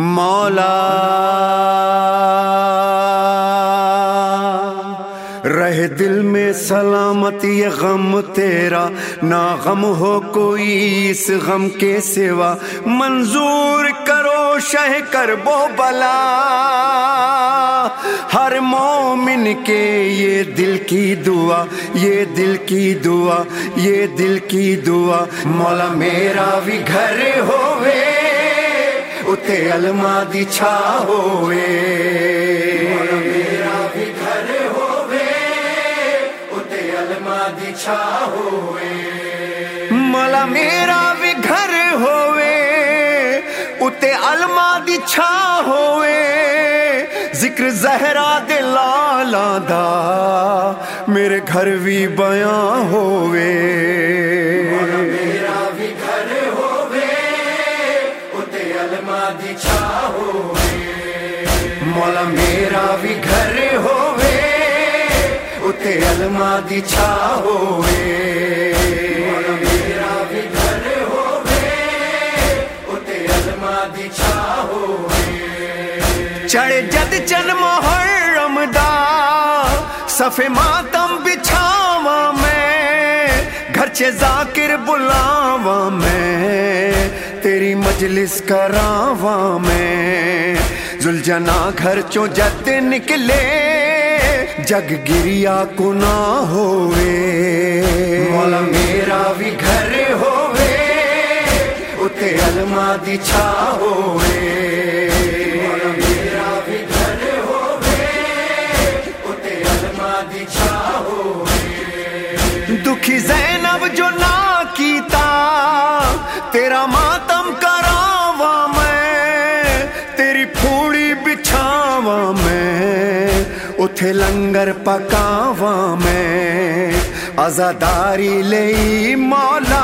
مولا رہ دل میں سلامت یہ غم تیرا نہ غم ہو کوئی اس غم کے سوا۔ منظور کرو شہ کر بو بلا۔ ہر مومن کے یہ دل کی دعا، یہ دل کی دعا، یہ دل کی دعا۔ مولا میرا بھی گھر ہوئے۔ ہوئے میرا بھی گھر ہوئے مولا میرا بھی گھر ہوئے اتے علما دی چھا ہوئے ذکر زہرا دے لالا دا میرے گھر بھی بیاں ہوئے میرا علما دی مولا میرا بھی گھر ہوئے۔ اتے علما دی چھا ہوئے۔ مولا میرا بھی گھر ہوئے۔ اتے علما دی چھا ہوئے۔ چڑھ جد چن محرم دا۔ صفے ماتم بچھاوا میں۔ گھر چے ذاکر بلاوا میں۔ تیری مجلس کراواں میں۔ زلجنا گھر چو جد نکلے، جگ گریا کو نہ ہوئے۔ مولا میرا بھی گھر ہوئے، اتے علمہ دی چھا ہوئے۔ اتے لنگر پکاوا میں، آزاداری لئی مولا،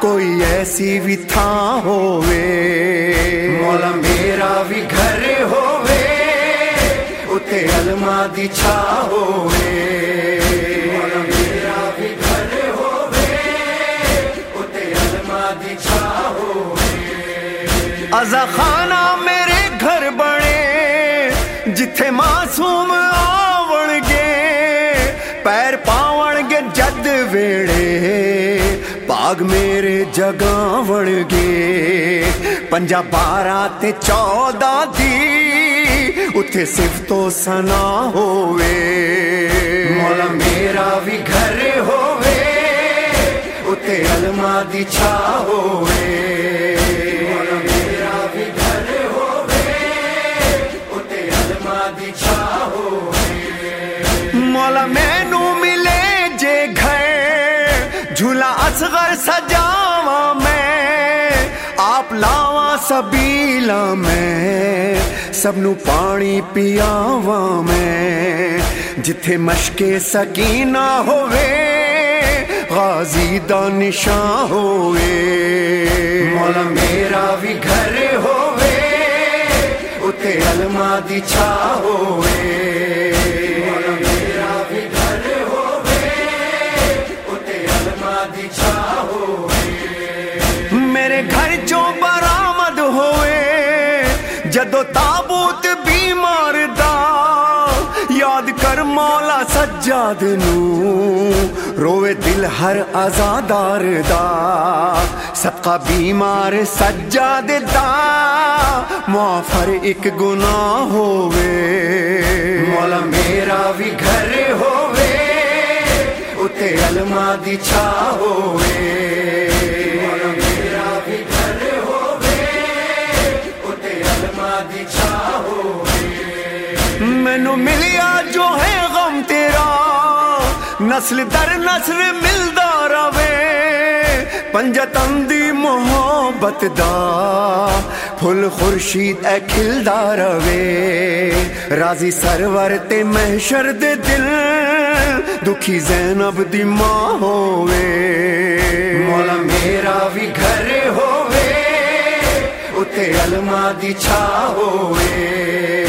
کوئی ایسی بھی تھا ہوئے۔ مولا میرا بھی گھر ہوئے، اتے علما دی چھا ہوئے۔ مولا میرا بھی گھر ہوئے، اتے علما دی چھا ازا خانہ معصوم آون گے پیر پاون جد ویڑے باغ میرے جگاون گے پنجا بارہ تے چودہ دی اتھے صرف تو سنا ہوئے مولا میرا بھی گھر ہوئے اتے علما دی چھا ہوئے مولا مینو ملے جے گھر، جھولا اصغر سجاوا میں، آپ لاوا سبیلا میں سب نو پانی پیاوا میں۔ جتھے مشکے سکینہ ہوئے غازی دا نشان ہوئے مولا میرا بھی گھر ہوئے علما ہوئے۔ میرا بھی گھر ہوئے۔ اتے ہوئے میرے گھر برآمد ہوئے، جدو تابوت بیمار دا، یاد کر مولا سجاد نو۔ روے دل ہر آزادار دا۔ صدقہ بیمار سجاد دا۔ معافر ایک گناہ ہوئے مولا میرا بھی گھر ہوئے اتے علما دی چھا ہوئے مولا میرا بھی گھر ہوئے اتے علما دی چھا ہوئے مینو ملیا جو ہے غم تیرا، نسل در نسل ملدا رہے پنجتن دی محبت دا پھل خورشید اے کھلدا رہے راضی سرور تے محشر دے دل دکھی زینب دی ماں ہوئے مولا میرا بھی گھر ہوئے اتے علما دی چھا ہوئے